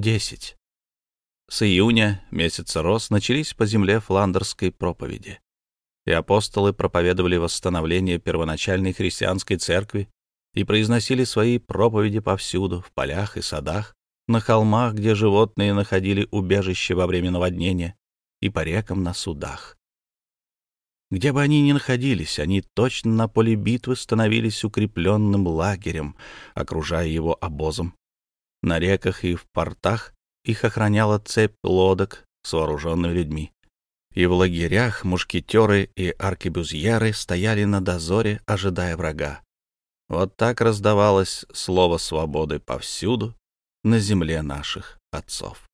10. С июня, месяца Рос, начались по земле фландерской проповеди. И апостолы проповедовали восстановление первоначальной христианской церкви и произносили свои проповеди повсюду, в полях и садах, на холмах, где животные находили убежище во время наводнения, и по рекам на судах. Где бы они ни находились, они точно на поле битвы становились укрепленным лагерем, окружая его обозом. На реках и в портах их охраняла цепь лодок с вооруженными людьми. И в лагерях мушкетеры и аркебюзьеры стояли на дозоре, ожидая врага. Вот так раздавалось слово свободы повсюду на земле наших отцов.